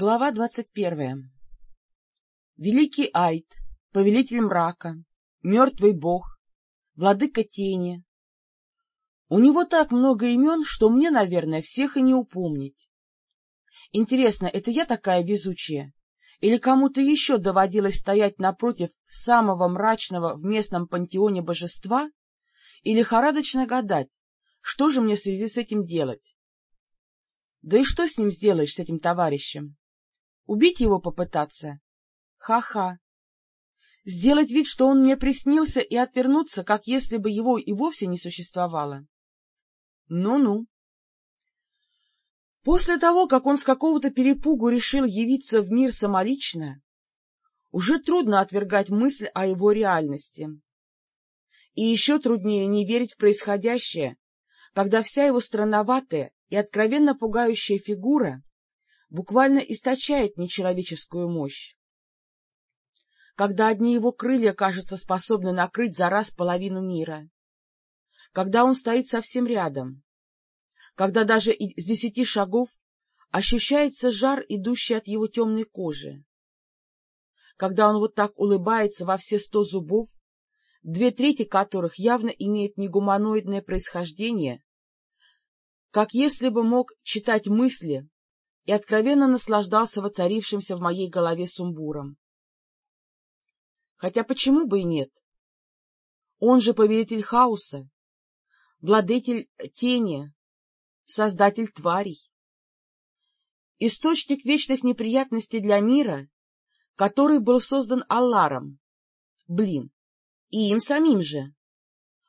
Глава двадцать первая Великий Айд, повелитель мрака, мертвый бог, владыка тени. У него так много имен, что мне, наверное, всех и не упомнить. Интересно, это я такая везучая? Или кому-то еще доводилось стоять напротив самого мрачного в местном пантеоне божества и лихорадочно гадать, что же мне в связи с этим делать? Да и что с ним сделаешь, с этим товарищем? Убить его попытаться? Ха-ха. Сделать вид, что он мне приснился, и отвернуться, как если бы его и вовсе не существовало? Ну-ну. После того, как он с какого-то перепугу решил явиться в мир самолично, уже трудно отвергать мысль о его реальности. И еще труднее не верить в происходящее, когда вся его странноватая и откровенно пугающая фигура буквально источает нечеловеческую мощь. Когда одни его крылья, кажется, способны накрыть за раз половину мира. Когда он стоит совсем рядом. Когда даже с десяти шагов ощущается жар, идущий от его темной кожи. Когда он вот так улыбается во все сто зубов, две трети которых явно имеют негуманоидное происхождение, как если бы мог читать мысли и откровенно наслаждался воцарившимся в моей голове сумбуром. Хотя почему бы и нет? Он же повелитель хаоса, владетель тени, создатель тварей. Источник вечных неприятностей для мира, который был создан Алларом, блин, и им самим же,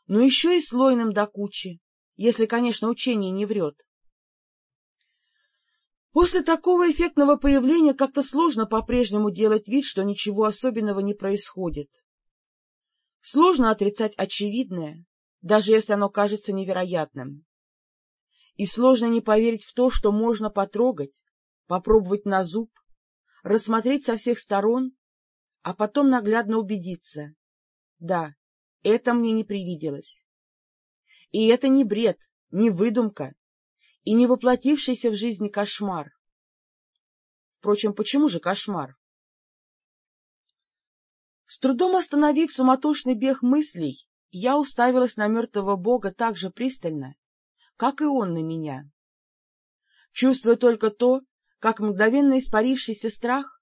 но еще и слойным до кучи, если, конечно, учение не врет. После такого эффектного появления как-то сложно по-прежнему делать вид, что ничего особенного не происходит. Сложно отрицать очевидное, даже если оно кажется невероятным. И сложно не поверить в то, что можно потрогать, попробовать на зуб, рассмотреть со всех сторон, а потом наглядно убедиться. Да, это мне не привиделось. И это не бред, не выдумка, и не воплотившийся в жизни кошмар. Впрочем, почему же кошмар? С трудом остановив суматошный бег мыслей, я уставилась на мертвого бога так же пристально, как и он на меня. Чувствуя только то, как мгновенно испарившийся страх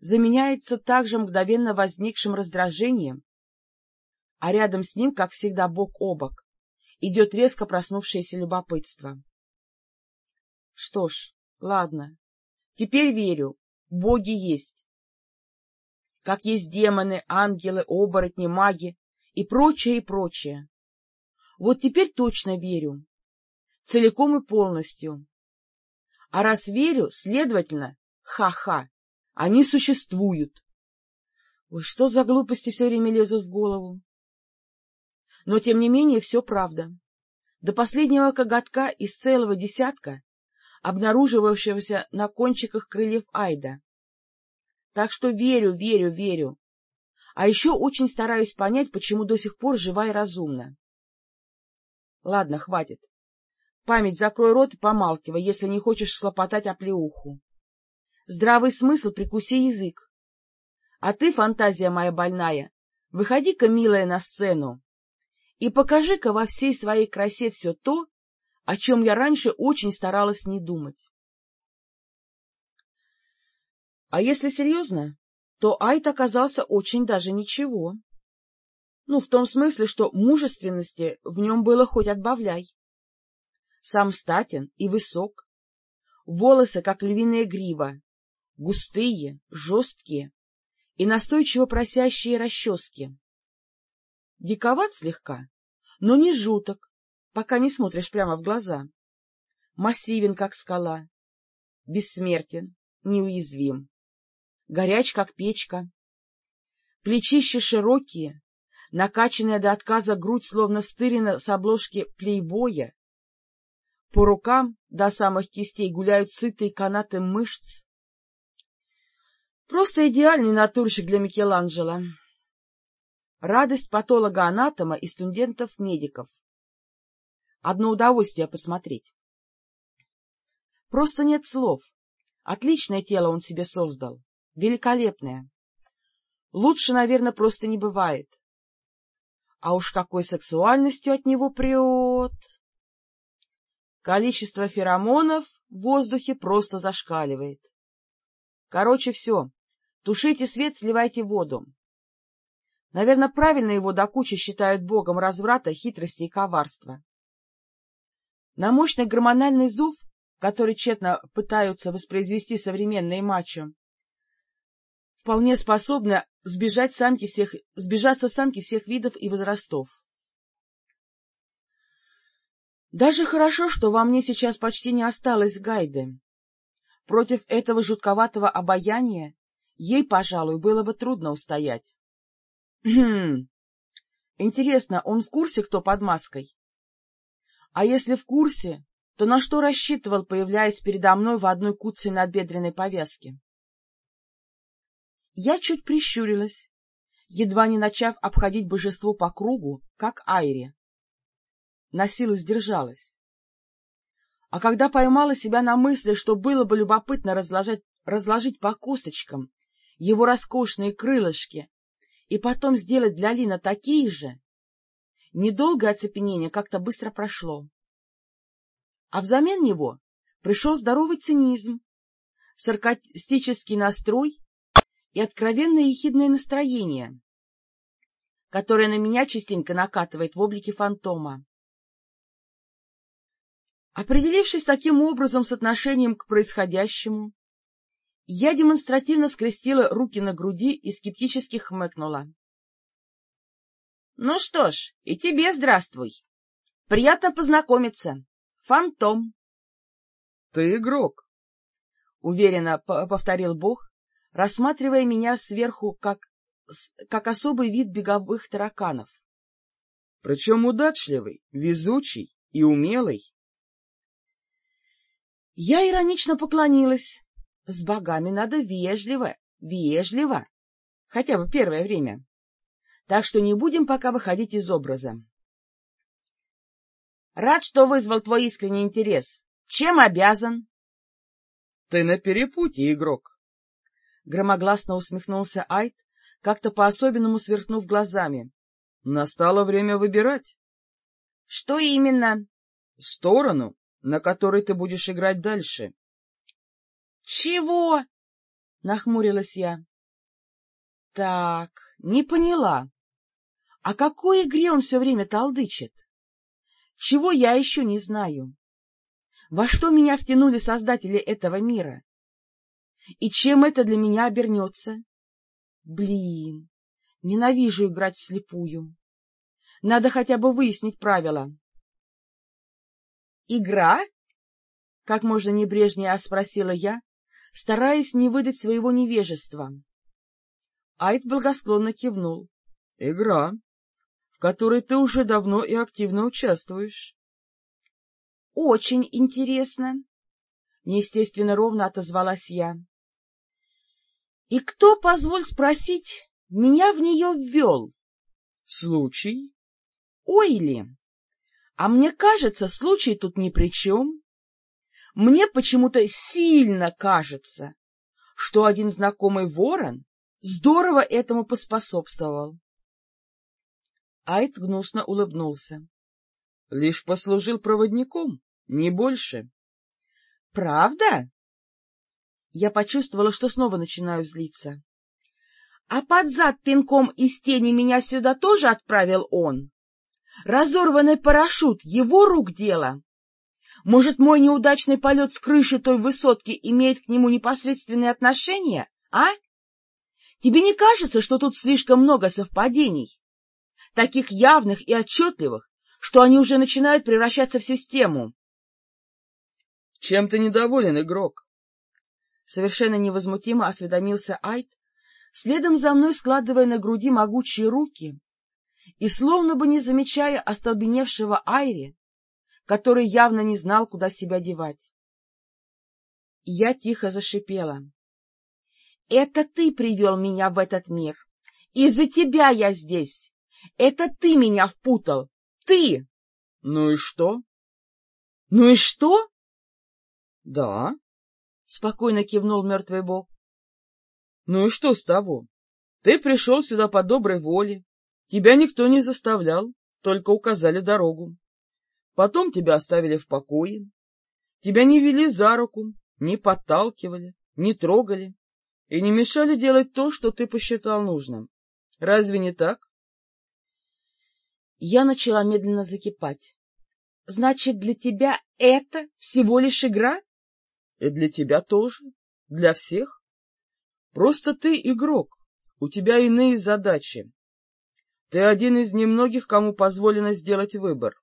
заменяется также мгновенно возникшим раздражением, а рядом с ним, как всегда, бок о бок, идет резко проснувшееся любопытство. Что ж, ладно. Теперь верю. Боги есть. Как есть демоны, ангелы, оборотни, маги и прочее, и прочее. Вот теперь точно верю. Целиком и полностью. А раз верю, следовательно, ха-ха, они существуют. Ой, что за глупости все время лезут в голову? Но, тем не менее, все правда. До последнего коготка из целого десятка обнаруживавшегося на кончиках крыльев Айда. Так что верю, верю, верю. А еще очень стараюсь понять, почему до сих пор жива и разумна. Ладно, хватит. Память закрой рот и помалкивай, если не хочешь слопотать оплеуху. Здравый смысл прикуси язык. А ты, фантазия моя больная, выходи-ка, милая, на сцену и покажи-ка во всей своей красе все то, о чем я раньше очень старалась не думать. А если серьезно, то Айт оказался очень даже ничего. Ну, в том смысле, что мужественности в нем было хоть отбавляй. Сам статен и высок, волосы, как львиная грива, густые, жесткие и настойчиво просящие расчески. Диковат слегка, но не жуток, пока не смотришь прямо в глаза. Массивен, как скала, бессмертен, неуязвим, горяч, как печка. Плечища широкие, накачанная до отказа грудь словно стырена с обложки плейбоя. По рукам до самых кистей гуляют сытые канаты мышц. Просто идеальный натурщик для Микеланджело. Радость патолога-анатома и студентов-медиков. Одно удовольствие посмотреть. Просто нет слов, Отличное тело он себе создал, великолепное. Лучше, наверное, просто не бывает. А уж какой сексуальностью от него прет! Количество феромонов в воздухе просто зашкаливает. Короче, все. Тушите свет, сливайте воду. Наверное, правильно его до кучи считают богом разврата, хитрости и коварства. На мощный гормональный зов, который тщетно пытаются воспроизвести современные мачо, вполне способны сбежать самки всех, сбежаться самки всех видов и возрастов. Даже хорошо, что во мне сейчас почти не осталось гайды. Против этого жутковатого обаяния ей, пожалуй, было бы трудно устоять. Хм. Интересно, он в курсе, кто под маской? А если в курсе, то на что рассчитывал, появляясь передо мной в одной куцей надбедренной повязке? Я чуть прищурилась, едва не начав обходить божество по кругу, как Айри. На силу сдержалась. А когда поймала себя на мысли, что было бы любопытно разложить, разложить по косточкам его роскошные крылышки и потом сделать для Лина такие же, недолгое оцепенение как-то быстро прошло. А взамен него пришел здоровый цинизм, саркастический настрой и откровенное ехидное настроение, которое на меня частенько накатывает в облике фантома. Определившись таким образом с отношением к происходящему, я демонстративно скрестила руки на груди и скептически хмыкнула. — Ну что ж, и тебе здравствуй. Приятно познакомиться. Фантом. — Ты игрок, — уверенно повторил Бог, рассматривая меня сверху как, как особый вид беговых тараканов. — Причем удачливый, везучий и умелый. Я иронично поклонилась. С богами надо вежливо, вежливо, хотя бы первое время. Так что не будем пока выходить из образа. Рад, что вызвал твой искренний интерес. Чем обязан? — Ты на перепутье, игрок. Громогласно усмехнулся Айт, как-то по-особенному сверкнув глазами. — Настало время выбирать. — Что именно? — Сторону, на которой ты будешь играть дальше. — Чего? — нахмурилась я. — Так, не поняла. О какой игре он все время толдычит? Чего я еще не знаю? Во что меня втянули создатели этого мира? И чем это для меня обернется? Блин, ненавижу играть вслепую. Надо хотя бы выяснить правила. «Игра?» — как можно небрежнее спросила я, стараясь не выдать своего невежества. Айд благосклонно кивнул. — Игра, в которой ты уже давно и активно участвуешь. — Очень интересно, — неестественно ровно отозвалась я. — И кто, позволь спросить, меня в нее ввел? — Случай. — Ой ли! А мне кажется, случай тут ни при чем. Мне почему-то сильно кажется, что один знакомый ворон здорово этому поспособствовал. Айт гнусно улыбнулся. — Лишь послужил проводником, не больше. — Правда? Я почувствовала, что снова начинаю злиться. — А под зад пинком из тени меня сюда тоже отправил он? Разорванный парашют — его рук дело. Может, мой неудачный полет с крыши той высотки имеет к нему непосредственные отношения, а? Тебе не кажется, что тут слишком много совпадений? Таких явных и отчетливых, что они уже начинают превращаться в систему. — Чем ты недоволен, игрок? Совершенно невозмутимо осведомился Айт, следом за мной складывая на груди могучие руки и, словно бы не замечая остолбеневшего Айри, который явно не знал, куда себя девать. Я тихо зашипела. — Это ты привел меня в этот мир. Из-за тебя я здесь. Это ты меня впутал. Ты! — Ну и что? — Ну и что? — Да. спокойно кивнул мертвый бог. — Ну и что с того? Ты пришел сюда по доброй воле, тебя никто не заставлял, только указали дорогу. Потом тебя оставили в покое, тебя не вели за руку, не подталкивали, не трогали и не мешали делать то, что ты посчитал нужным. Разве не так? Я начала медленно закипать. — Значит, для тебя это всего лишь игра? — И для тебя тоже, для всех. Просто ты игрок, у тебя иные задачи. Ты один из немногих, кому позволено сделать выбор.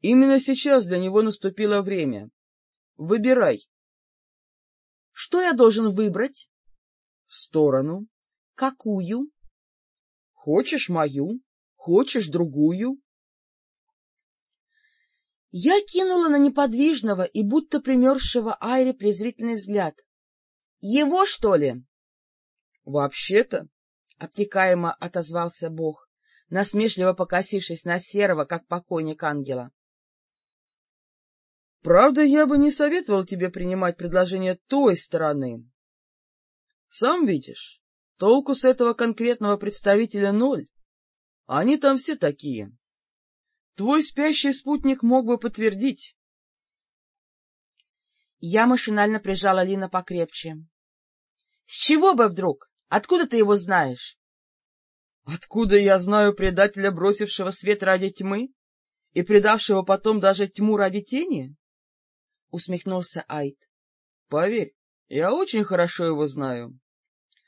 Именно сейчас для него наступило время. Выбирай. Что я должен выбрать? Сторону. Какую? Хочешь мою, хочешь другую. Я кинула на неподвижного и будто примерзшего Айре презрительный взгляд. — Его, что ли? — Вообще-то, — обтекаемо отозвался Бог, насмешливо покосившись на серого, как покойник ангела. — Правда, я бы не советовал тебе принимать предложение той стороны. Сам видишь, толку с этого конкретного представителя ноль. Они там все такие. Твой спящий спутник мог бы подтвердить. Я машинально прижала Лина покрепче. — С чего бы вдруг? Откуда ты его знаешь? — Откуда я знаю предателя, бросившего свет ради тьмы и предавшего потом даже тьму ради тени? — усмехнулся Айд. — Поверь, я очень хорошо его знаю.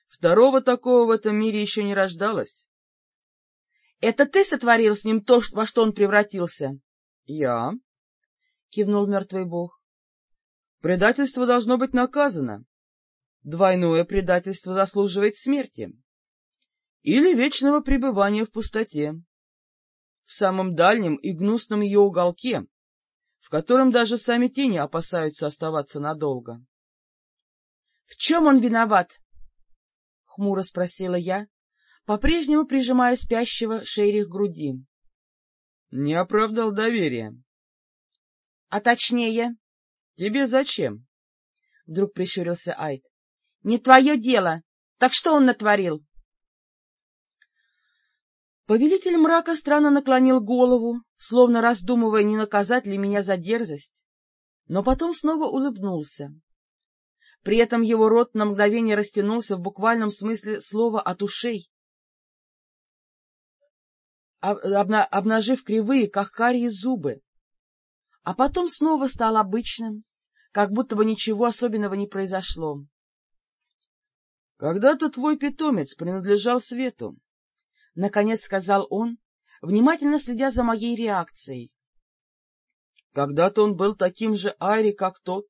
Второго такого в этом мире еще не рождалось. — Это ты сотворил с ним то, во что он превратился? — Я, — кивнул мертвый бог. — Предательство должно быть наказано. Двойное предательство заслуживает смерти. Или вечного пребывания в пустоте. В самом дальнем и гнусном ее уголке, в котором даже сами тени опасаются оставаться надолго. — В чем он виноват? — хмуро спросила я, по-прежнему прижимая спящего Шейри к груди. — Не оправдал доверия. — А точнее? — Тебе зачем? — вдруг прищурился Айд. — Не твое дело. Так что он натворил? Повелитель мрака странно наклонил голову, словно раздумывая, не наказать ли меня за дерзость, но потом снова улыбнулся. При этом его рот на мгновение растянулся в буквальном смысле слова от ушей, обнажив кривые, как карие зубы, а потом снова стал обычным, как будто бы ничего особенного не произошло. — Когда-то твой питомец принадлежал свету, — наконец сказал он, внимательно следя за моей реакцией. — Когда-то он был таким же Айри, как тот,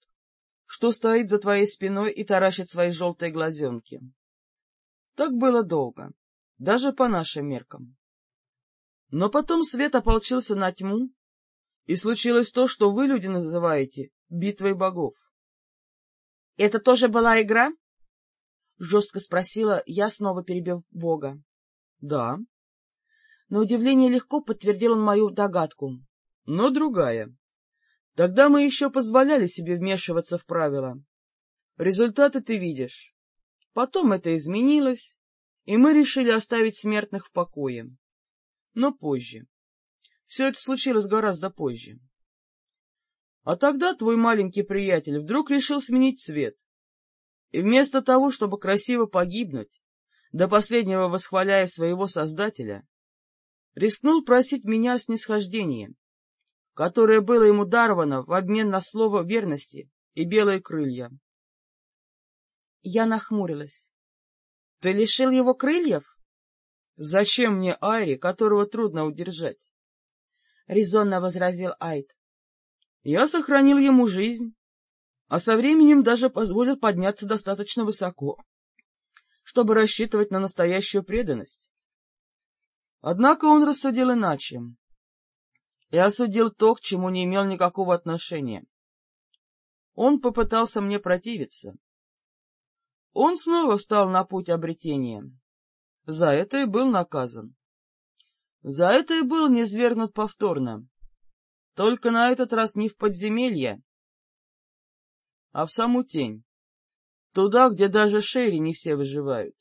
что стоит за твоей спиной и таращит свои желтые глазенки. Так было долго, даже по нашим меркам. Но потом свет ополчился на тьму, и случилось то, что вы, люди, называете битвой богов. — Это тоже была игра? — жестко спросила я, снова перебив бога. — Да. На удивление легко подтвердил он мою догадку. — Но другая. Тогда мы еще позволяли себе вмешиваться в правила. Результаты ты видишь. Потом это изменилось, и мы решили оставить смертных в покое но позже. Все это случилось гораздо позже. А тогда твой маленький приятель вдруг решил сменить цвет. И вместо того, чтобы красиво погибнуть, до последнего восхваляя своего Создателя, рискнул просить меня о снисхождении, которое было ему даровано в обмен на слово верности и белые крылья. Я нахмурилась. — Ты лишил его крыльев? Зачем мне Айри, которого трудно удержать? — резонно возразил Айд. — Я сохранил ему жизнь, а со временем даже позволил подняться достаточно высоко, чтобы рассчитывать на настоящую преданность. Однако он рассудил иначе и осудил то, к чему не имел никакого отношения. Он попытался мне противиться. Он снова встал на путь обретения. За это и был наказан. За это и был низвергнут повторно. Только на этот раз не в подземелье, а в саму тень, туда, где даже шейри не все выживают.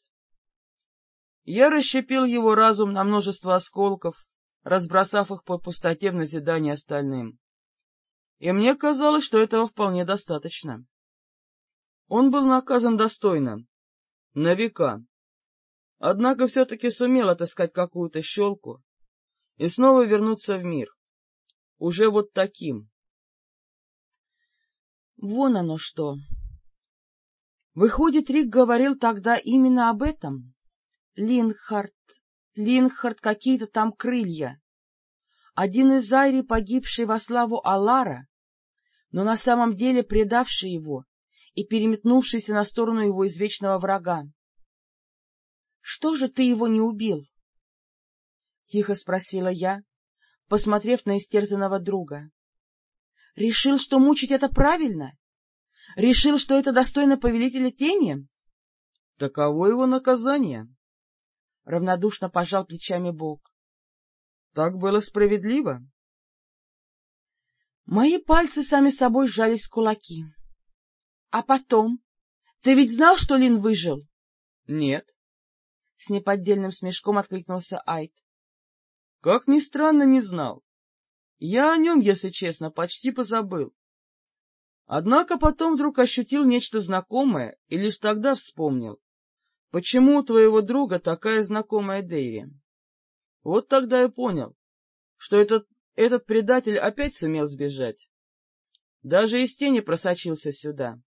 Я расщепил его разум на множество осколков, разбросав их по пустоте в назидание остальным. И мне казалось, что этого вполне достаточно. Он был наказан достойно, на века. Однако все-таки сумел отыскать какую-то щелку и снова вернуться в мир. Уже вот таким. Вон оно что. Выходит, Рик говорил тогда именно об этом? Линхард, Линхард, какие-то там крылья. Один из Айри, погибший во славу Алара, но на самом деле предавший его и переметнувшийся на сторону его извечного врага. — Что же ты его не убил? — тихо спросила я, посмотрев на истерзанного друга. — Решил, что мучить это правильно? Решил, что это достойно повелителя тени? — Таково его наказание, — равнодушно пожал плечами Бог. — Так было справедливо. Мои пальцы сами собой сжались в кулаки. — А потом? Ты ведь знал, что Лин выжил? — Нет. С неподдельным смешком откликнулся Айд. — Как ни странно, не знал. Я о нем, если честно, почти позабыл. Однако потом вдруг ощутил нечто знакомое и лишь тогда вспомнил, почему у твоего друга такая знакомая Дейри. Вот тогда и понял, что этот этот предатель опять сумел сбежать. Даже из тени просочился сюда.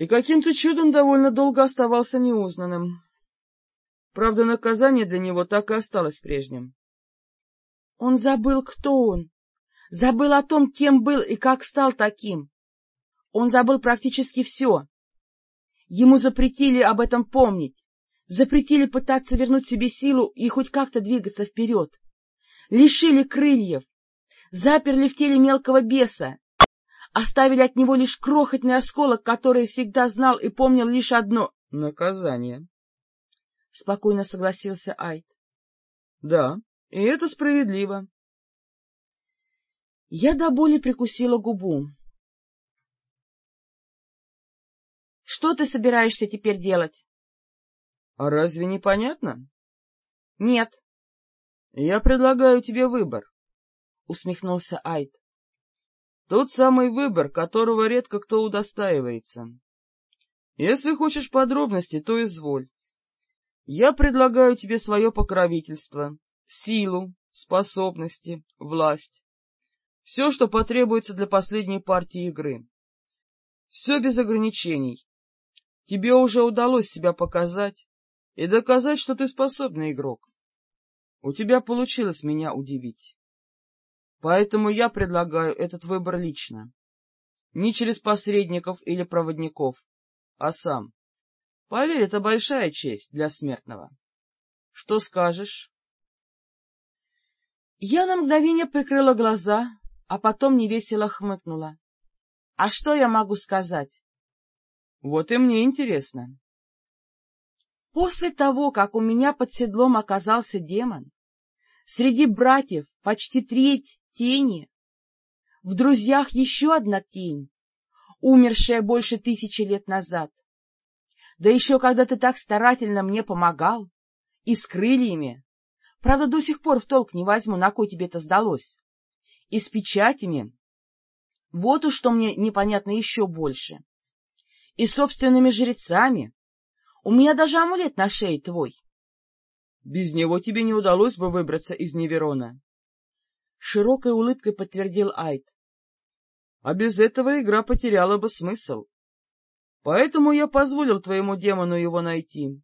И каким-то чудом довольно долго оставался неузнанным. Правда, наказание для него так и осталось прежним. Он забыл, кто он, забыл о том, кем был и как стал таким. Он забыл практически все. Ему запретили об этом помнить, запретили пытаться вернуть себе силу и хоть как-то двигаться вперед лишили крыльев, заперли в теле мелкого беса, оставили от него лишь крохотный осколок, который всегда знал и помнил лишь одно — наказание. — спокойно согласился Айд. — Да, и это справедливо. Я до боли прикусила губу. — Что ты собираешься теперь делать? — А разве не понятно? — Нет. — Я предлагаю тебе выбор, — усмехнулся Айд. — Тот самый выбор, которого редко кто удостаивается. Если хочешь подробности, то изволь. Я предлагаю тебе свое покровительство, силу, способности, власть. Все, что потребуется для последней партии игры. Все без ограничений. Тебе уже удалось себя показать и доказать, что ты способный игрок. У тебя получилось меня удивить. Поэтому я предлагаю этот выбор лично. Не через посредников или проводников, а сам. Поверь, это большая честь для смертного. Что скажешь? Я на мгновение прикрыла глаза, а потом невесело хмыкнула. А что я могу сказать? Вот и мне интересно. После того, как у меня под седлом оказался демон, среди братьев почти треть тени, в друзьях еще одна тень, умершая больше тысячи лет назад. Да еще когда ты так старательно мне помогал, и с крыльями, правда, до сих пор в толк не возьму, на кой тебе это сдалось, и с печатями, вот уж что мне непонятно еще больше, и собственными жрецами, у меня даже амулет на шее твой. Без него тебе не удалось бы выбраться из Неверона. Широкой улыбкой подтвердил Айд. А без этого игра потеряла бы смысл. Поэтому я позволил твоему демону его найти.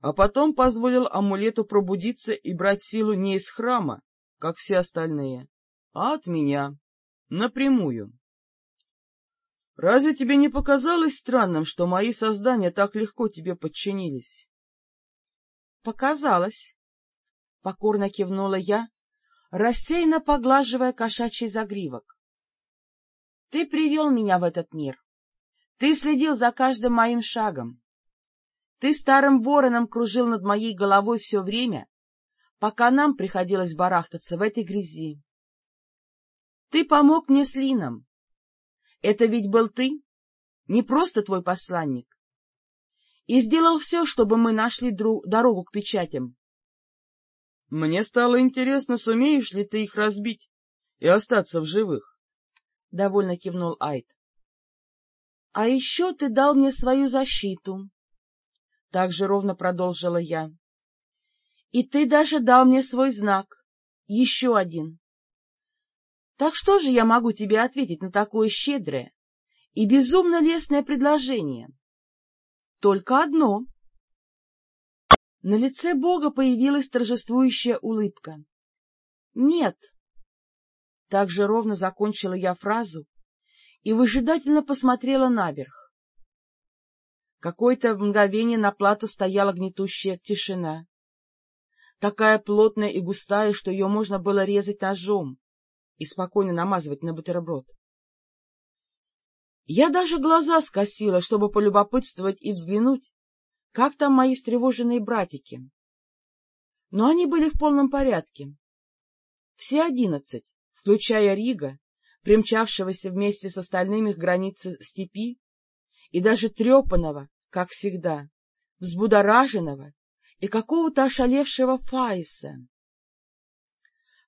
А потом позволил амулету пробудиться и брать силу не из храма, как все остальные, а от меня, напрямую. Разве тебе не показалось странным, что мои создания так легко тебе подчинились? — Показалось. Покорно кивнула я, рассеянно поглаживая кошачий загривок. — Ты привел меня в этот мир. Ты следил за каждым моим шагом. Ты старым вороном кружил над моей головой все время, пока нам приходилось барахтаться в этой грязи. Ты помог мне с Лином, Это ведь был ты, не просто твой посланник. И сделал все, чтобы мы нашли дорогу к печатям. Мне стало интересно, сумеешь ли ты их разбить и остаться в живых. — довольно кивнул Айд. — А еще ты дал мне свою защиту, — так же ровно продолжила я. — И ты даже дал мне свой знак, еще один. Так что же я могу тебе ответить на такое щедрое и безумно лестное предложение? Только одно. На лице Бога появилась торжествующая улыбка. — Нет. Так же ровно закончила я фразу и выжидательно посмотрела наверх. Какое-то мгновение на плато стояла гнетущая тишина, такая плотная и густая, что ее можно было резать ножом и спокойно намазывать на бутерброд. Я даже глаза скосила, чтобы полюбопытствовать и взглянуть, как там мои встревоженные братики. Но они были в полном порядке. Все одиннадцать, включая Рига, примчавшегося вместе с остальными к границе степи, и даже трепанного, как всегда, взбудораженного и какого-то ошалевшего Фаиса,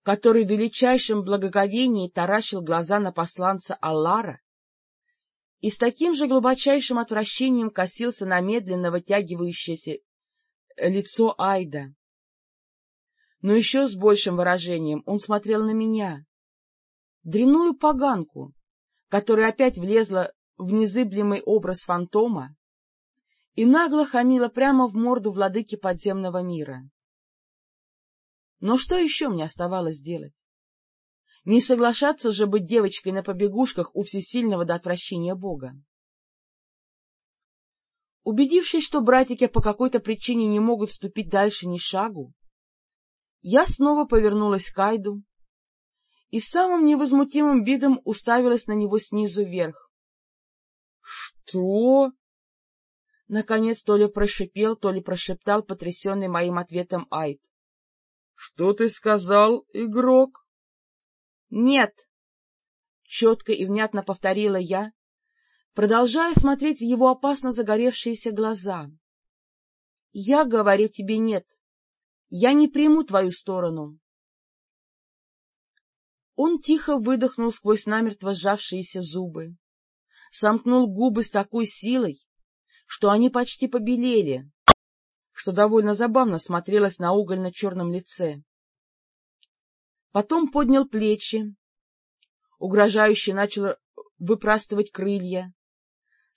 который в величайшем благоговении таращил глаза на посланца Аллара и с таким же глубочайшим отвращением косился на медленно вытягивающееся лицо Айда. Но еще с большим выражением он смотрел на меня, дряную поганку, которая опять влезла в незыблемый образ фантома и нагло хамила прямо в морду владыки подземного мира. Но что еще мне оставалось делать? Не соглашаться же быть девочкой на побегушках у всесильного до отвращения Бога. Убедившись, что братики по какой-то причине не могут ступить дальше ни шагу, я снова повернулась к Айду и самым невозмутимым видом уставилась на него снизу вверх. — Что? Наконец то ли прошипел, то ли прошептал потрясенный моим ответом Айд. — Что ты сказал, игрок? «Нет!» — четко и внятно повторила я, продолжая смотреть в его опасно загоревшиеся глаза. «Я говорю тебе нет. Я не приму твою сторону». Он тихо выдохнул сквозь намертво сжавшиеся зубы, сомкнул губы с такой силой, что они почти побелели, что довольно забавно смотрелось на угольно-черном лице. Потом поднял плечи, угрожающе начал выпрастывать крылья,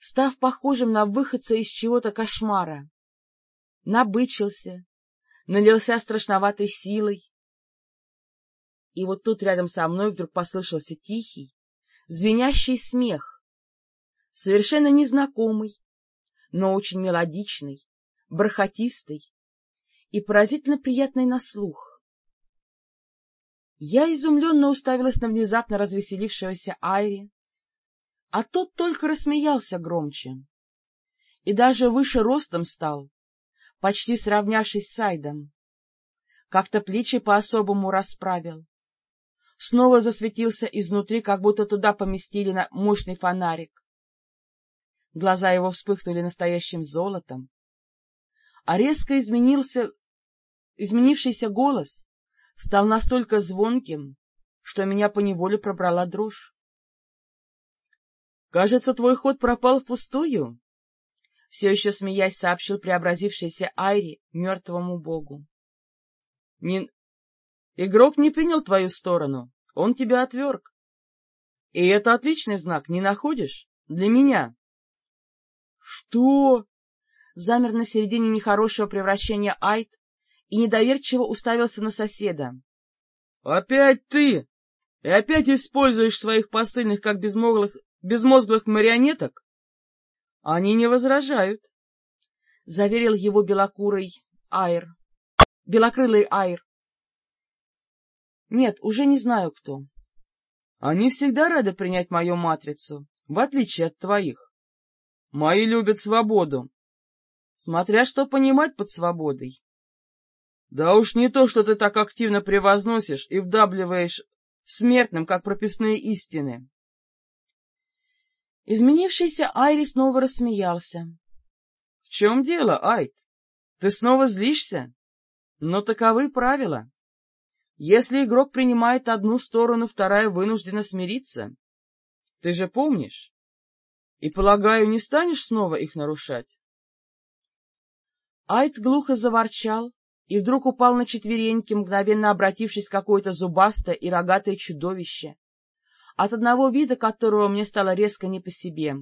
став похожим на выходца из чего-то кошмара. Набычился, налился страшноватой силой. И вот тут рядом со мной вдруг послышался тихий, звенящий смех, совершенно незнакомый, но очень мелодичный, бархатистый и поразительно приятный на слух. Я изумленно уставилась на внезапно развеселившегося Айри, а тот только рассмеялся громче и даже выше ростом стал, почти сравнявшись с Айдом. Как-то плечи по-особому расправил. Снова засветился изнутри, как будто туда поместили на мощный фонарик. Глаза его вспыхнули настоящим золотом, а резко изменился, изменившийся голос стал настолько звонким, что меня поневоле пробрала дрожь. — Кажется, твой ход пропал впустую, — все еще смеясь сообщил преобразившийся Айри мертвому богу. — не... Игрок не принял твою сторону, он тебя отверг. И это отличный знак, не находишь? Для меня. — Что? Замер на середине нехорошего превращения Айд, и недоверчиво уставился на соседа. — Опять ты! И опять используешь своих посыльных как безмозглых, безмозглых марионеток? — Они не возражают, — заверил его белокурый Айр. Белокрылый Айр. — Нет, уже не знаю кто. — Они всегда рады принять мою матрицу, в отличие от твоих. Мои любят свободу. Смотря что понимать под свободой. Да уж не то, что ты так активно превозносишь и вдабливаешь смертным, как прописные истины. Изменившийся Айри снова рассмеялся. — В чем дело, Айт? Ты снова злишься? Но таковы правила. Если игрок принимает одну сторону, вторая вынуждена смириться. Ты же помнишь? И, полагаю, не станешь снова их нарушать? Айт глухо заворчал и вдруг упал на четвереньки, мгновенно обратившись в какое-то зубастое и рогатое чудовище, от одного вида которого мне стало резко не по себе.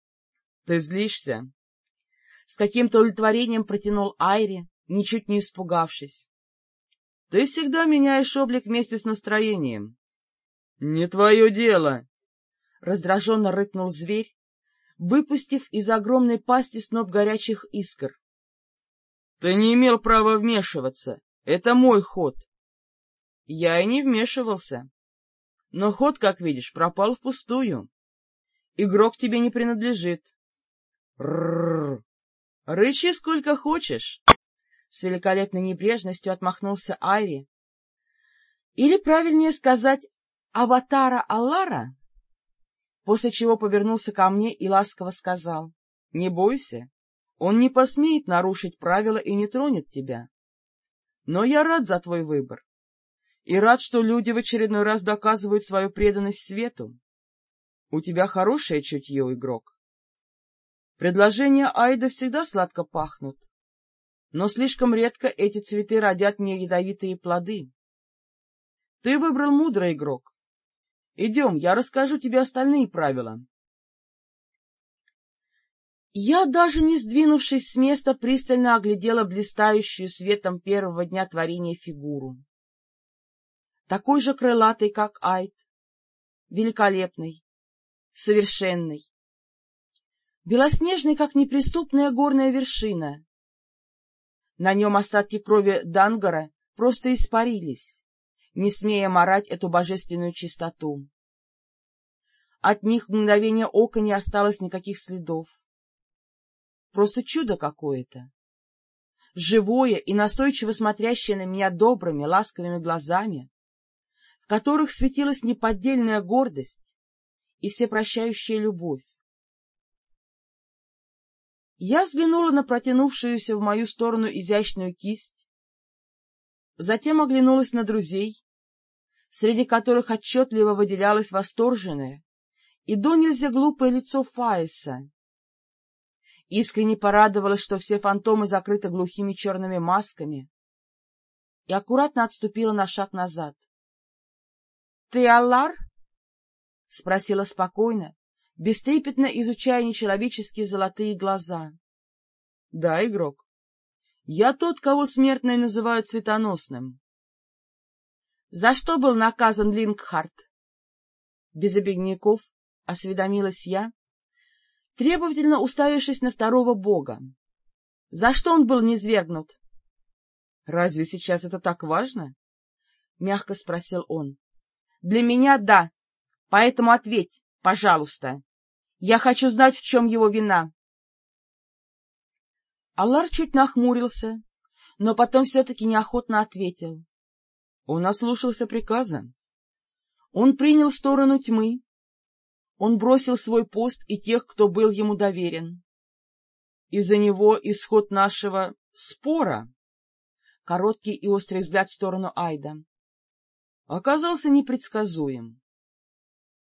— Ты злишься? — с каким-то удовлетворением протянул Айри, ничуть не испугавшись. — Ты всегда меняешь облик вместе с настроением. — Не твое дело! — раздраженно рыкнул зверь, выпустив из огромной пасти сноп горячих искр. — Ты не имел права вмешиваться. Это мой ход. Я и не вмешивался. Но ход, как видишь, пропал впустую. Игрок тебе не принадлежит. Рррр. Рычи сколько хочешь. С великолепной небрежностью отмахнулся Айри. Или, правильнее сказать, аватара Аллара, после чего повернулся ко мне и ласково сказал. — Не бойся, он не посмеет нарушить правила и не тронет тебя. Но я рад за твой выбор и рад, что люди в очередной раз доказывают свою преданность свету. У тебя хорошее чутье, игрок. Предложения Айда всегда сладко пахнут, но слишком редко эти цветы родят мне ядовитые плоды. Ты выбрал мудрый игрок. Идем, я расскажу тебе остальные правила. Я, даже не сдвинувшись с места, пристально оглядела блистающую светом первого дня творения фигуру такой же крылатый, как Айт, великолепный, совершенный, белоснежный, как неприступная горная вершина. На нем остатки крови Дангара просто испарились, не смея марать эту божественную чистоту. От них в мгновение ока не осталось никаких следов. Просто чудо какое-то. Живое и настойчиво смотрящее на меня добрыми, ласковыми глазами, которых светилась неподдельная гордость и всепрощающая любовь. Я взглянула на протянувшуюся в мою сторону изящную кисть, затем оглянулась на друзей, среди которых отчетливо выделялось восторженное и до нельзя глупое лицо Фаиса. Искренне порадовалась, что все фантомы закрыты глухими черными масками, и аккуратно отступила на шаг назад. — Ты Аллар? — спросила спокойно, бестрепетно изучая нечеловеческие золотые глаза. — Да, игрок. Я тот, кого смертные называют светоносным. — За что был наказан Лингхарт? Без обедняков осведомилась я, требовательно уставившись на второго бога. За что он был низвергнут? — Разве сейчас это так важно? — мягко спросил он. Для меня — да. Поэтому ответь, пожалуйста. Я хочу знать, в чем его вина. Аллар чуть нахмурился, но потом все-таки неохотно ответил. Он ослушался приказа. Он принял сторону тьмы. Он бросил свой пост и тех, кто был ему доверен. Из-за него исход нашего спора, короткий и острый взгляд в сторону Айда, оказался непредсказуем.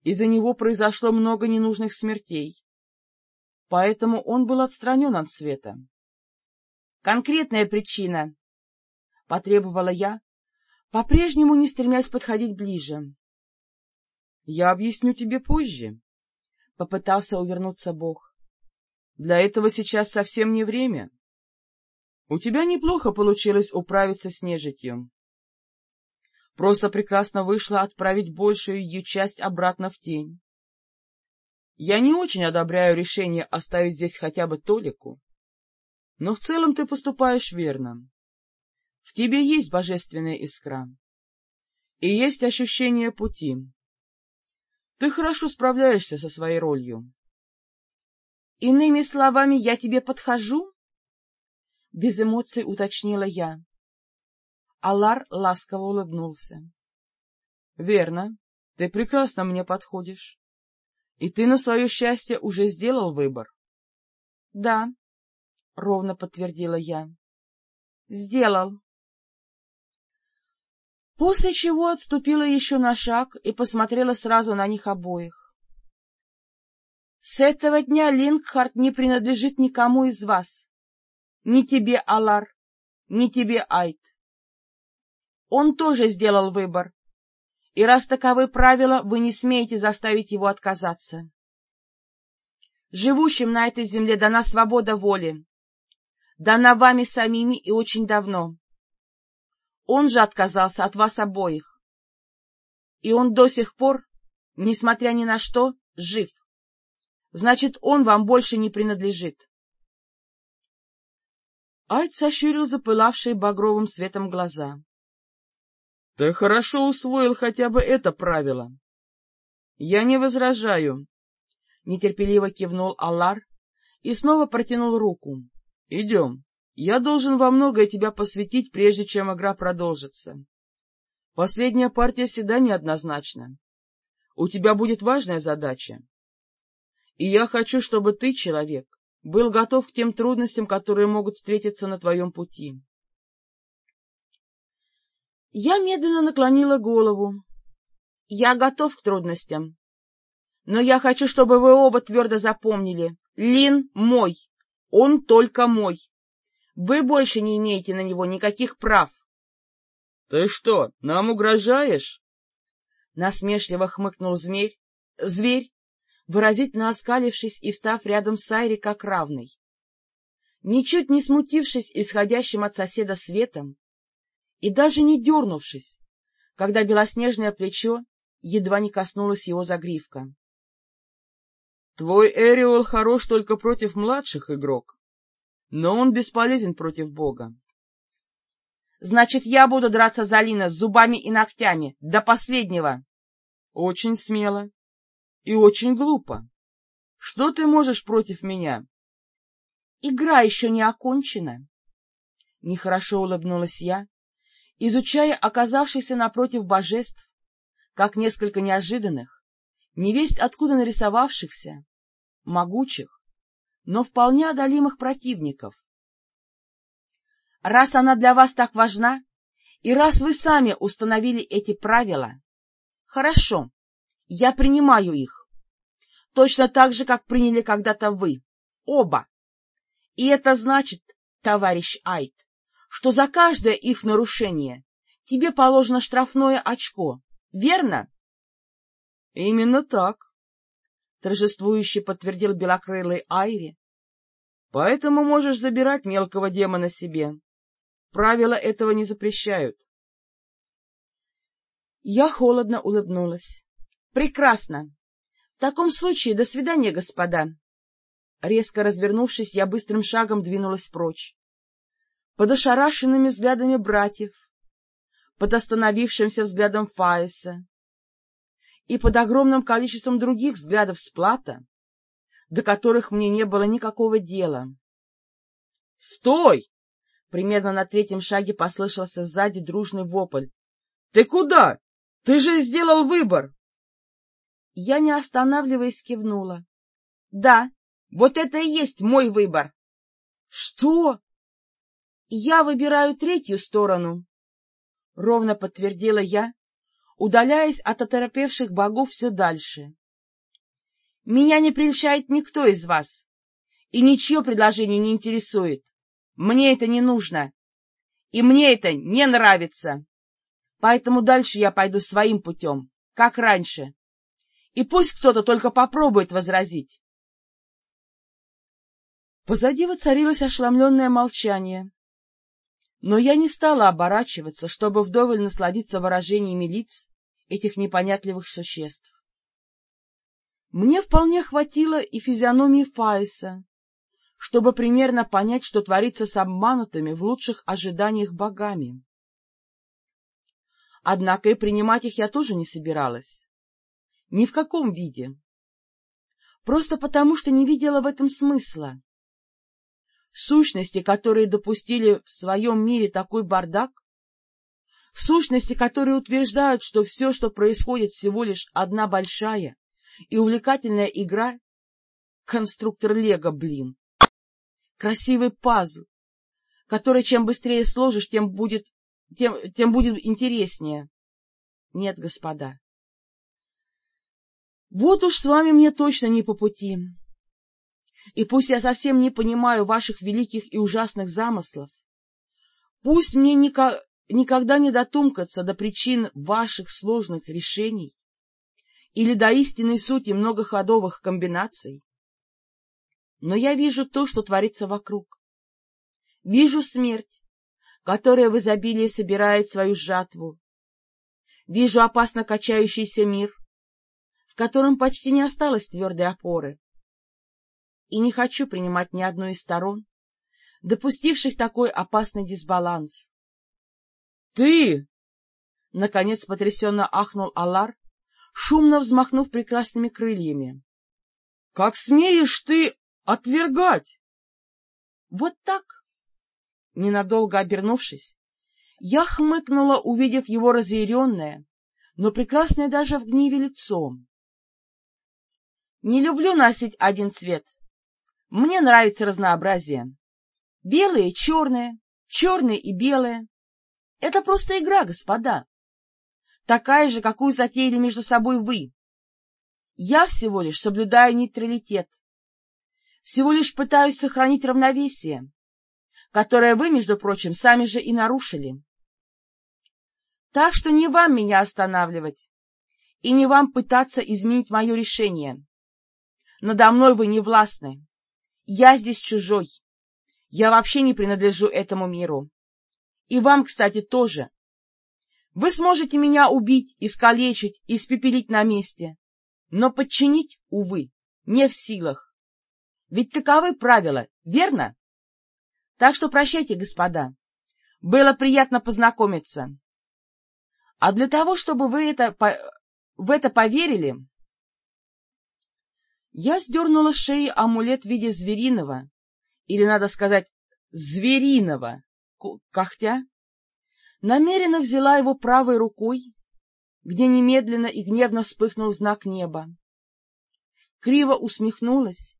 Из-за него произошло много ненужных смертей, поэтому он был отстранен от света. — Конкретная причина, — потребовала я, по-прежнему не стремясь подходить ближе. — Я объясню тебе позже, — попытался увернуться Бог. — Для этого сейчас совсем не время. У тебя неплохо получилось управиться с нежитью. Просто прекрасно вышло отправить большую ее часть обратно в тень. Я не очень одобряю решение оставить здесь хотя бы Толику, но в целом ты поступаешь верно. В тебе есть божественная искра, и есть ощущение пути. Ты хорошо справляешься со своей ролью. — Иными словами, я тебе подхожу? — без эмоций уточнила я. Алар ласково улыбнулся. — Верно, ты прекрасно мне подходишь. — И ты на свое счастье уже сделал выбор? — Да, — ровно подтвердила я. — Сделал. После чего отступила еще на шаг и посмотрела сразу на них обоих. — С этого дня Лингхард не принадлежит никому из вас. Ни тебе, Алар, ни тебе, Айт. Он тоже сделал выбор, и раз таковы правила, вы не смеете заставить его отказаться. Живущим на этой земле дана свобода воли, дана вами самими и очень давно. Он же отказался от вас обоих. И он до сих пор, несмотря ни на что, жив. Значит, он вам больше не принадлежит. Айд сощурил запылавшие багровым светом глаза. — Ты хорошо усвоил хотя бы это правило. — Я не возражаю, — нетерпеливо кивнул Аллар и снова протянул руку. — Идем. Я должен во многое тебя посвятить, прежде чем игра продолжится. Последняя партия всегда неоднозначна. У тебя будет важная задача. И я хочу, чтобы ты, человек, был готов к тем трудностям, которые могут встретиться на твоем пути. Я медленно наклонила голову. Я готов к трудностям. Но я хочу, чтобы вы оба твердо запомнили. Лин мой. Он только мой. Вы больше не имеете на него никаких прав. — Ты что, нам угрожаешь? Насмешливо хмыкнул змей, зверь, выразительно оскалившись и встав рядом с Айри как равный. Ничуть не смутившись исходящим от соседа светом и даже не дернувшись, когда белоснежное плечо едва не коснулось его загривка. — Твой Эриол хорош только против младших, игрок но он бесполезен против Бога. — Значит, я буду драться за Лина зубами и ногтями, до последнего. — Очень смело и очень глупо. Что ты можешь против меня? — Игра еще не окончена. Нехорошо улыбнулась я, изучая оказавшихся напротив божеств, как несколько неожиданных, невесть откуда нарисовавшихся, могучих, но вполне одолимых противников. Раз она для вас так важна, и раз вы сами установили эти правила, хорошо, я принимаю их, точно так же, как приняли когда-то вы, оба. И это значит, товарищ Айт, что за каждое их нарушение тебе положено штрафное очко, верно? — Именно так, торжествующе подтвердил белокрылый Айри. — Поэтому можешь забирать мелкого демона себе. Правила этого не запрещают. Я холодно улыбнулась. — Прекрасно. В таком случае до свидания, господа. Резко развернувшись, я быстрым шагом двинулась прочь. Под ошарашенными взглядами братьев, под остановившимся взглядом Фаиса, и под огромным количеством других взглядов сплата, до которых мне не было никакого дела. «Стой!» — примерно на третьем шаге послышался сзади дружный вопль. «Ты куда? Ты же сделал выбор!» Я, не останавливаясь, кивнула. «Да, вот это и есть мой выбор!» «Что?» «Я выбираю третью сторону», — ровно подтвердила я, удаляясь от оторопевших богов все дальше. «Меня не прельщает никто из вас, и ничье предложение не интересует. Мне это не нужно, и мне это не нравится. Поэтому дальше я пойду своим путем, как раньше, и пусть кто-то только попробует возразить». Позади воцарилось ошеломленное молчание но я не стала оборачиваться, чтобы вдоволь насладиться выражениями лиц этих непонятливых существ. Мне вполне хватило и физиономии Фаиса, чтобы примерно понять, что творится с обманутыми в лучших ожиданиях богами. Однако и принимать их я тоже не собиралась. Ни в каком виде. Просто потому, что не видела в этом смысла. Сущности, которые допустили в своем мире такой бардак, сущности, которые утверждают, что все, что происходит, всего лишь одна большая, и увлекательная игра — конструктор Лего, блин. Красивый пазл, который чем быстрее сложишь, тем будет, тем, тем будет интереснее. Нет, господа. Вот уж с вами мне точно не по пути. И пусть я совсем не понимаю ваших великих и ужасных замыслов, пусть мне никак, никогда не дотумкаться до причин ваших сложных решений или до истинной сути многоходовых комбинаций, но я вижу то, что творится вокруг. Вижу смерть, которая в изобилии собирает свою жатву. Вижу опасно качающийся мир, в котором почти не осталось твердой опоры. И не хочу принимать ни одной из сторон, допустивших такой опасный дисбаланс. — Ты! — наконец потрясенно ахнул Алар, шумно взмахнув прекрасными крыльями. — Как смеешь ты отвергать? — Вот так! Ненадолго обернувшись, я хмыкнула, увидев его разъяренное, но прекрасное даже в гневе лицо. Не люблю носить один цвет. Мне нравится разнообразие. Белые и черные, черные и белые. Это просто игра, господа. Такая же, какую затеяли между собой вы. Я всего лишь соблюдаю нейтралитет. Всего лишь пытаюсь сохранить равновесие, которое вы, между прочим, сами же и нарушили. Так что не вам меня останавливать, и не вам пытаться изменить мое решение. Надо мной вы не властны. Я здесь чужой. Я вообще не принадлежу этому миру. И вам, кстати, тоже. Вы сможете меня убить, искалечить, испепелить на месте, но подчинить, увы, не в силах. Ведь таковы правила, верно? Так что прощайте, господа. Было приятно познакомиться. А для того, чтобы вы это, в это поверили, я сдернула с шеи амулет в виде звериного, или, надо сказать, звериного, когтя, намеренно взяла его правой рукой, где немедленно и гневно вспыхнул знак неба. Криво усмехнулась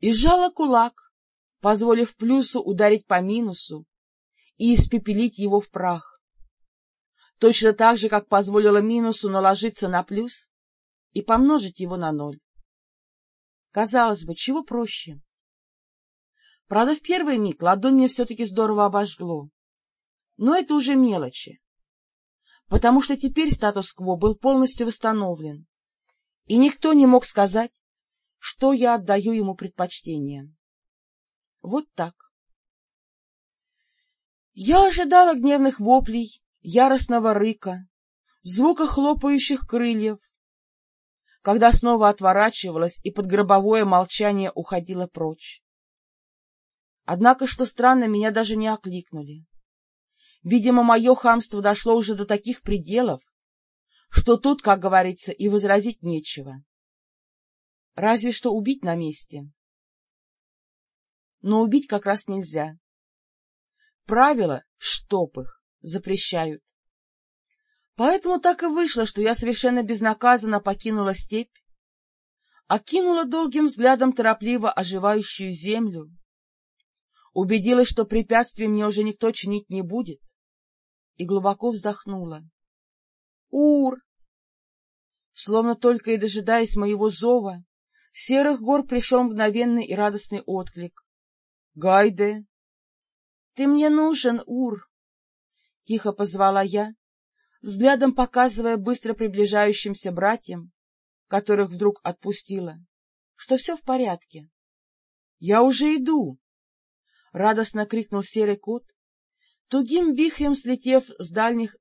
и сжала кулак, позволив плюсу ударить по минусу и испепелить его в прах. Точно так же, как позволила минусу наложиться на плюс и помножить его на ноль. Казалось бы, чего проще? Правда, в первый миг ладонь мне все-таки здорово обожгло. Но это уже мелочи. Потому что теперь статус-кво был полностью восстановлен, и никто не мог сказать, что я отдаю ему предпочтение. Вот так. Я ожидала гневных воплей, яростного рыка, звука хлопающих крыльев, когда снова отворачивалась и под гробовое молчание уходила прочь. Однако, что странно, меня даже не окликнули. Видимо, мое хамство дошло уже до таких пределов, что тут, как говорится, и возразить нечего. Разве что убить на месте. Но убить как раз нельзя. Правила, штоп их, запрещают. Поэтому так и вышло, что я совершенно безнаказанно покинула степь, окинула долгим взглядом торопливо оживающую землю, убедилась, что препятствий мне уже никто чинить не будет, и глубоко вздохнула. «Ур!» Словно только и дожидаясь моего зова, серых гор пришел мгновенный и радостный отклик. «Гайде!» «Ты мне нужен, Ур!» — тихо позвала я, взглядом показывая быстро приближающимся братьям, которых вдруг отпустила, что все в порядке. — Я уже иду! — радостно крикнул серый кот, тугим вихрем слетев с дальних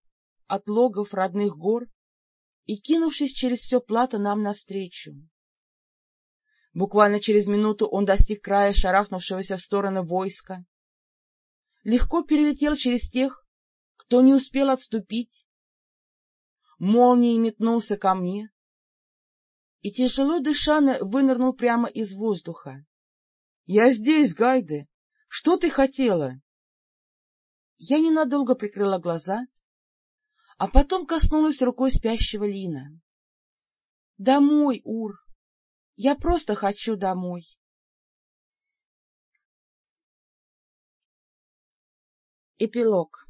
отлогов родных гор и кинувшись через все плато нам навстречу. Буквально через минуту он достиг края шарахнувшегося в стороны войска, легко перелетел через тех, кто не успел отступить, молнией метнулся ко мне и, тяжело дыша, вынырнул прямо из воздуха. — Я здесь, Гайде! Что ты хотела? Я ненадолго прикрыла глаза, а потом коснулась рукой спящего Лина. — Домой, Ур. Я просто хочу домой. Эпилог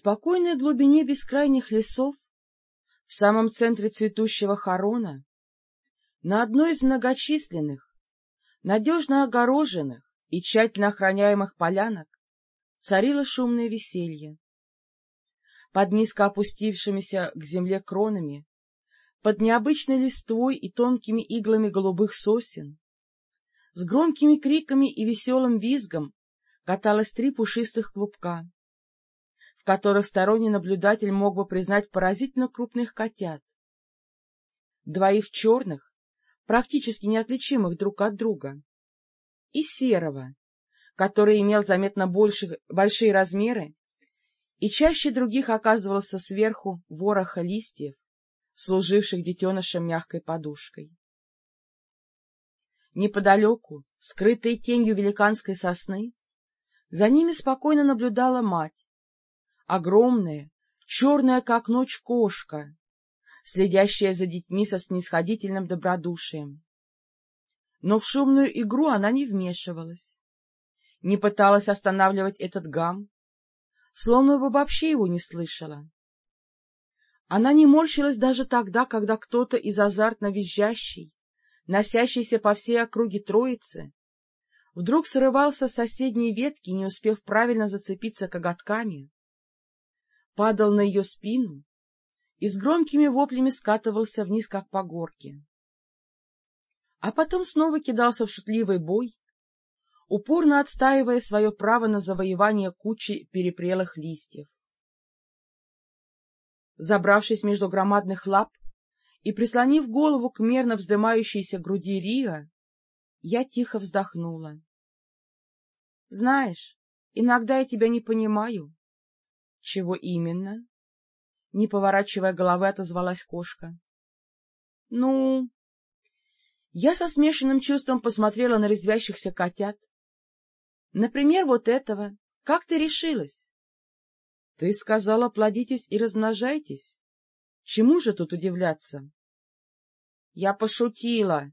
спокойной глубине бескрайних лесов, в самом центре цветущего хорона, на одной из многочисленных, надежно огороженных и тщательно охраняемых полянок царило шумное веселье. Под низко опустившимися к земле кронами, под необычной листвой и тонкими иглами голубых сосен, с громкими криками и веселым визгом каталось три пушистых клубка, которых сторонний наблюдатель мог бы признать поразительно крупных котят. Двоих черных, практически неотличимых друг от друга, и серого, который имел заметно больше, большие размеры и чаще других оказывался сверху вороха листьев, служивших детенышам мягкой подушкой. Неподалеку, скрытой тенью великанской сосны, за ними спокойно наблюдала мать, огромная, черная как ночь кошка, следящая за детьми со снисходительным добродушием. Но в шумную игру она не вмешивалась, не пыталась останавливать этот гам, словно бы вообще его не слышала. Она не морщилась даже тогда, когда кто-то из азартно визжащей, носящейся по всей округе троицы, вдруг срывался с соседней ветки, не успев правильно зацепиться коготками, падал на ее спину и с громкими воплями скатывался вниз, как по горке. А потом снова кидался в шутливый бой, упорно отстаивая свое право на завоевание кучи перепрелых листьев. Забравшись между громадных лап и прислонив голову к мерно вздымающейся груди Риа, я тихо вздохнула. — Знаешь, иногда я тебя не понимаю. — Чего именно? — не поворачивая головы, отозвалась кошка. — Ну... Я со смешанным чувством посмотрела на резвящихся котят. — Например, вот этого. Как ты решилась? — Ты сказала, плодитесь и размножайтесь. Чему же тут удивляться? — Я пошутила,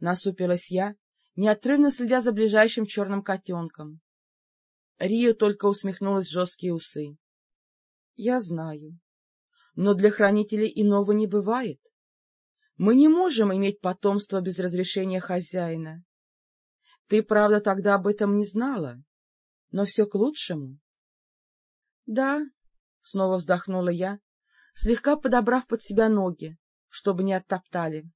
насупилась я, неотрывно следя за ближайшим черным котенком. Рио только усмехнулась в жесткие усы. — Я знаю. Но для хранителей иного не бывает. Мы не можем иметь потомство без разрешения хозяина. Ты, правда, тогда об этом не знала, но все к лучшему. — Да, — снова вздохнула я, слегка подобрав под себя ноги, чтобы не оттоптали.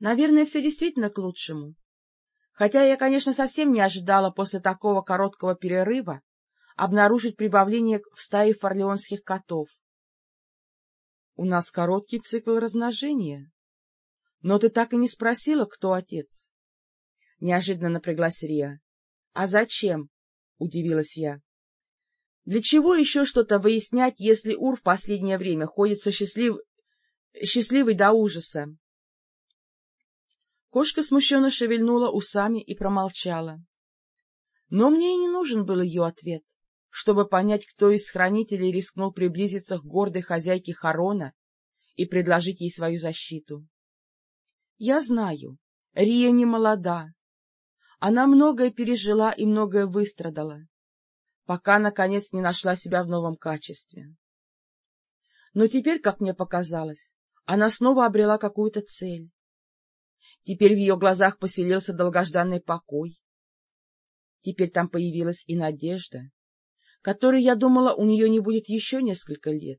Наверное, все действительно к лучшему. Хотя я, конечно, совсем не ожидала после такого короткого перерыва обнаружить прибавление в стае форлеонских котов. У нас короткий цикл размножения. Но ты так и не спросила, кто отец. Неожиданно напряглась Рия. — А зачем? — удивилась я. — Для чего еще что-то выяснять, если Ур в последнее время ходит со счастлив... счастливый до ужаса? Кошка смущенно шевельнула усами и промолчала. Но мне и не нужен был ее ответ, чтобы понять, кто из хранителей рискнул приблизиться к гордой хозяйке Харона и предложить ей свою защиту. Я знаю, Рия не молода. Она многое пережила и многое выстрадала, пока, наконец, не нашла себя в новом качестве. Но теперь, как мне показалось, она снова обрела какую-то цель Теперь в ее глазах поселился долгожданный покой. Теперь там появилась и надежда, которой, я думала, у нее не будет еще несколько лет.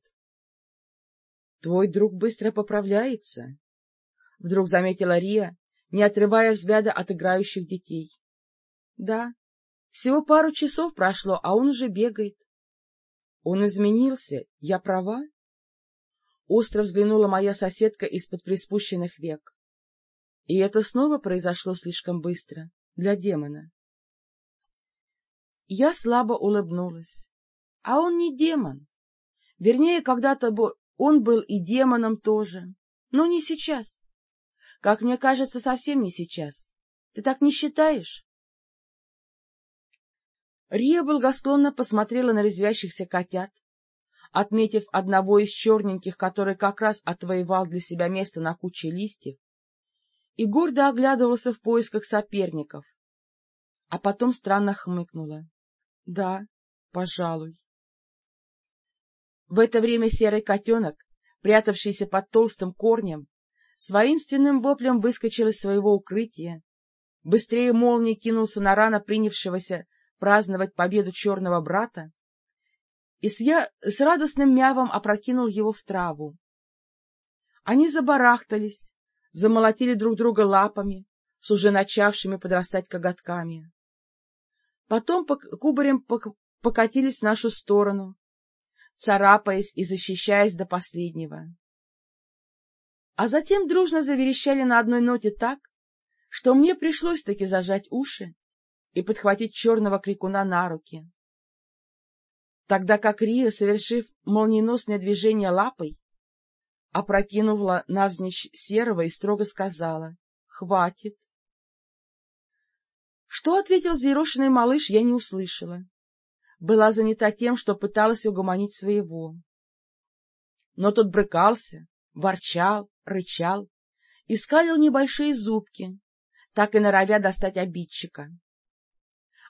— Твой друг быстро поправляется, — вдруг заметила Рия, не отрывая взгляда от играющих детей. — Да, всего пару часов прошло, а он уже бегает. — Он изменился, я права? Остро взглянула моя соседка из-под приспущенных век. И это снова произошло слишком быстро для демона. Я слабо улыбнулась. А он не демон. Вернее, когда-то он был и демоном тоже, но не сейчас. Как мне кажется, совсем не сейчас. Ты так не считаешь? Рия благосклонно посмотрела на резвящихся котят, отметив одного из черненьких, который как раз отвоевал для себя место на куче листьев, и гордо оглядывался в поисках соперников, а потом странно хмыкнула. — Да, пожалуй. В это время серый котенок, прятавшийся под толстым корнем, с воинственным воплем выскочил из своего укрытия, быстрее молнии кинулся на рано принявшегося праздновать победу черного брата и с, я... с радостным мявом опрокинул его в траву. Они забарахтались, замолотили друг друга лапами с уже начавшими подрастать коготками. Потом по кубарем покатились в нашу сторону, царапаясь и защищаясь до последнего. А затем дружно заверещали на одной ноте так, что мне пришлось таки зажать уши и подхватить черного крикуна на руки. Тогда как Рия, совершив молниеносное движение лапой, опрокинула навзничь серого и строго сказала «Хватит». Что ответил зерошенный малыш, я не услышала была занята тем, что пыталась угомонить своего. Но тот брыкался, ворчал, рычал и скалил небольшие зубки, так и норовя достать обидчика.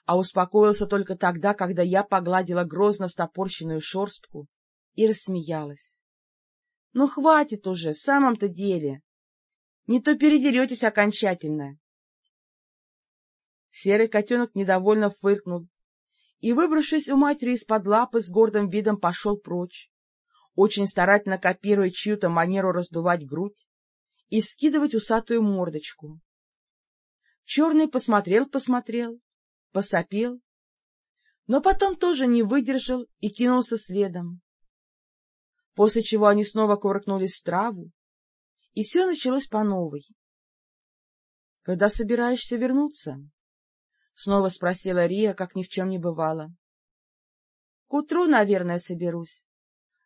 А успокоился только тогда, когда я погладила грозно стопорщенную шерстку и рассмеялась. — Ну, хватит уже, в самом-то деле. Не то передеретесь окончательно. Серый котенок недовольно фыркнул и, выбравшись у матери из-под лапы, с гордым видом пошел прочь, очень старательно копируя чью-то манеру раздувать грудь и скидывать усатую мордочку. Черный посмотрел-посмотрел, посопел, но потом тоже не выдержал и кинулся следом. После чего они снова кувыркнулись в траву, и все началось по новой. — Когда собираешься вернуться? — снова спросила Рия, как ни в чем не бывало. — К утру, наверное, соберусь,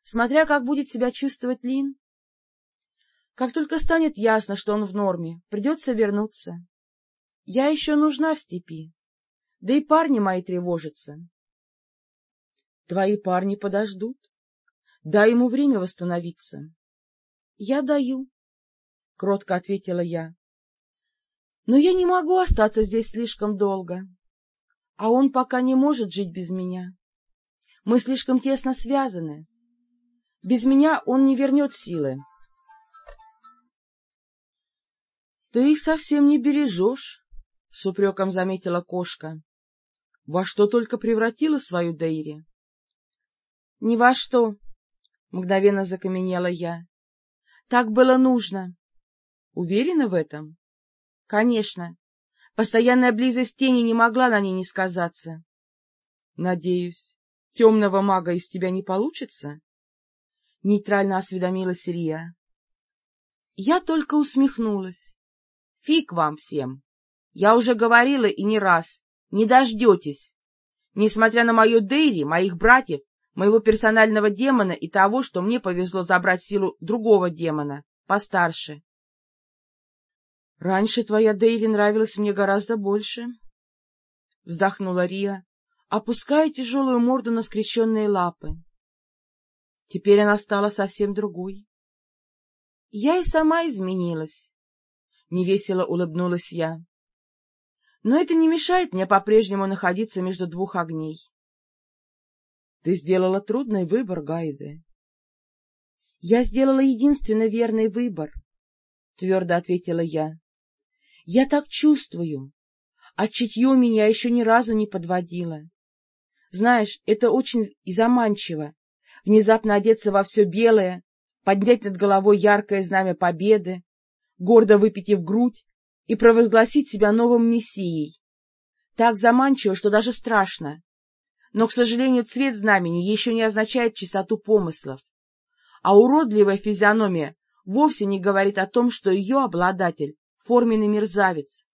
смотря как будет себя чувствовать Лин. Как только станет ясно, что он в норме, придется вернуться. Я еще нужна в степи, да и парни мои тревожатся. — Твои парни подождут. Дай ему время восстановиться. — Я даю, — кротко ответила я. Но я не могу остаться здесь слишком долго, а он пока не может жить без меня. Мы слишком тесно связаны. Без меня он не вернет силы. — Ты их совсем не бережешь, — с упреком заметила кошка. — Во что только превратила свою Дейри? — Ни во что, — мгновенно закаменела я. — Так было нужно. — Уверена в этом? Конечно. Постоянная близость тени не могла на ней не сказаться. — Надеюсь, темного мага из тебя не получится? — нейтрально осведомилась Рия. Я только усмехнулась. — Фиг вам всем! Я уже говорила и не раз. Не дождетесь. Несмотря на мою Дейри, моих братьев, моего персонального демона и того, что мне повезло забрать силу другого демона, постарше. — Раньше твоя Дейви нравилась мне гораздо больше, — вздохнула Рия, опуская тяжелую морду на скрещенные лапы. Теперь она стала совсем другой. — Я и сама изменилась, — невесело улыбнулась я. Но это не мешает мне по-прежнему находиться между двух огней. — Ты сделала трудный выбор, Гайде. — Я сделала единственно верный выбор, — твердо ответила я. Я так чувствую, а чутье меня еще ни разу не подводило. Знаешь, это очень заманчиво — внезапно одеться во все белое, поднять над головой яркое знамя победы, гордо выпитив грудь и провозгласить себя новым мессией. Так заманчиво, что даже страшно. Но, к сожалению, цвет знамени еще не означает чистоту помыслов. А уродливая физиономия вовсе не говорит о том, что ее обладатель форменный мерзавец.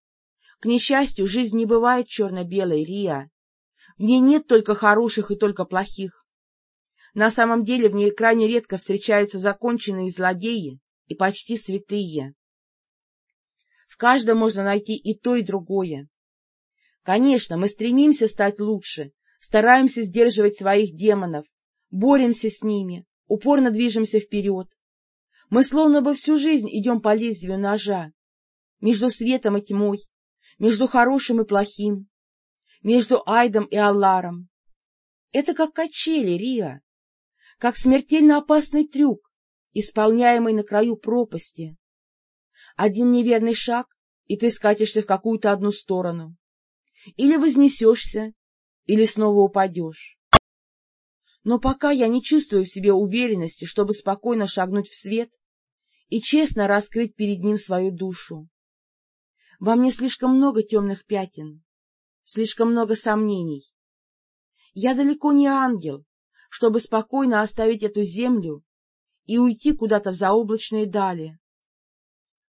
К несчастью, жизнь не бывает черно-белой, Риа. В ней нет только хороших и только плохих. На самом деле в ней крайне редко встречаются законченные злодеи и почти святые. В каждом можно найти и то, и другое. Конечно, мы стремимся стать лучше, стараемся сдерживать своих демонов, боремся с ними, упорно движемся вперед. Мы словно бы всю жизнь идем по лезвию ножа, между светом и тьмой, между хорошим и плохим, между Айдом и Алларом. Это как качели, Риа, как смертельно опасный трюк, исполняемый на краю пропасти. Один неверный шаг, и ты скатишься в какую-то одну сторону. Или вознесешься, или снова упадешь. Но пока я не чувствую в себе уверенности, чтобы спокойно шагнуть в свет и честно раскрыть перед ним свою душу. Во мне слишком много темных пятен, слишком много сомнений. Я далеко не ангел, чтобы спокойно оставить эту землю и уйти куда-то в заоблачные дали.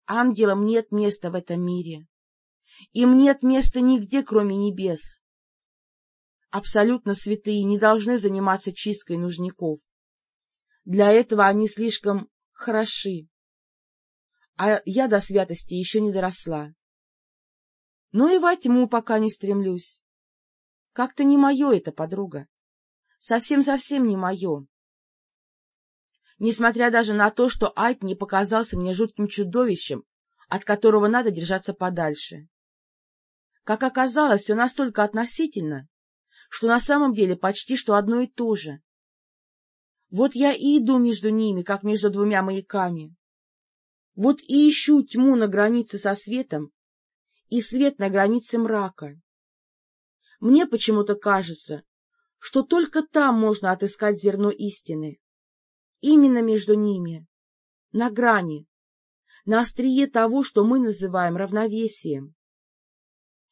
Ангелам нет места в этом мире. Им нет места нигде, кроме небес. Абсолютно святые не должны заниматься чисткой нужников. Для этого они слишком хороши. А я до святости еще не доросла. Но и во тьму пока не стремлюсь. Как-то не мое это, подруга. Совсем-совсем не мое. Несмотря даже на то, что Айт не показался мне жутким чудовищем, от которого надо держаться подальше. Как оказалось, все настолько относительно, что на самом деле почти что одно и то же. Вот я и иду между ними, как между двумя маяками. Вот и ищу тьму на границе со светом и свет на границе мрака. Мне почему-то кажется, что только там можно отыскать зерно истины. Именно между ними, на грани, на острие того, что мы называем равновесием.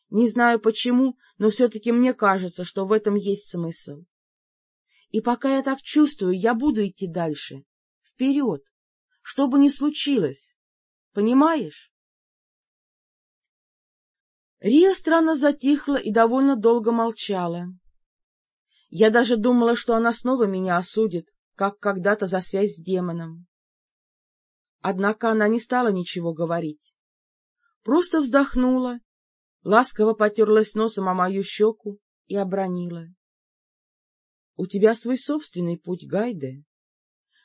Не знаю почему, но все-таки мне кажется, что в этом есть смысл. И пока я так чувствую, я буду идти дальше, вперед, что бы ни случилось. Понимаешь? Рия странно затихла и довольно долго молчала. Я даже думала, что она снова меня осудит, как когда-то за связь с демоном. Однако она не стала ничего говорить. Просто вздохнула ласково потерлась носом о мою щеку и обронила. — У тебя свой собственный путь, Гайде.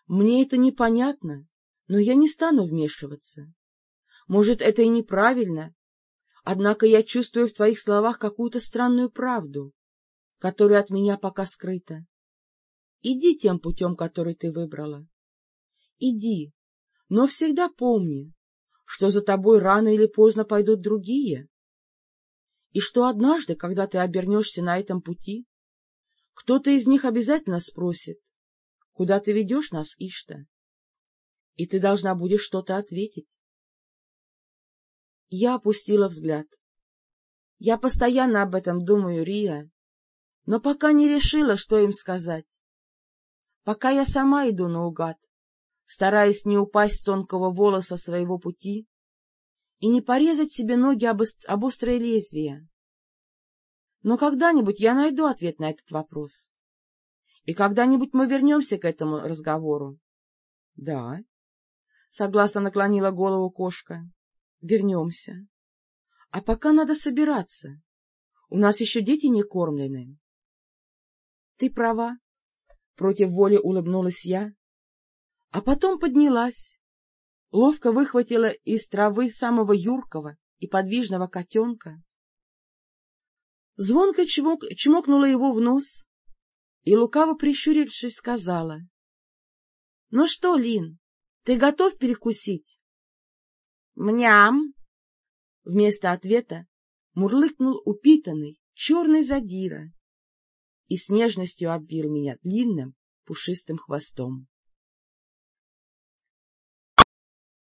Мне это непонятно, но я не стану вмешиваться. Может, это и неправильно, однако я чувствую в твоих словах какую-то странную правду, которая от меня пока скрыта. Иди тем путем, который ты выбрала. Иди, но всегда помни, что за тобой рано или поздно пойдут другие, и что однажды, когда ты обернешься на этом пути, кто-то из них обязательно спросит, куда ты ведешь нас, Ишта, и ты должна будешь что-то ответить. Я опустила взгляд. Я постоянно об этом думаю, Рия, но пока не решила, что им сказать. Пока я сама иду наугад, стараясь не упасть с тонкого волоса своего пути и не порезать себе ноги об, об острое лезвие. Но когда-нибудь я найду ответ на этот вопрос. И когда-нибудь мы вернемся к этому разговору. — Да, — согласно наклонила голову кошка. — Вернемся. А пока надо собираться. У нас еще дети не кормлены. — Ты права, — против воли улыбнулась я, а потом поднялась ловко выхватила из травы самого юркого и подвижного котенка, звонко чмок, чмокнула его в нос и, лукаво прищурившись, сказала. — Ну что, Лин, ты готов перекусить? — Мням! Вместо ответа мурлыкнул упитанный черный задира и с нежностью обвил меня длинным пушистым хвостом.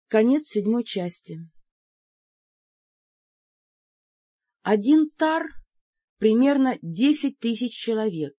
Конец седьмой части. Один тар — примерно десять тысяч человек.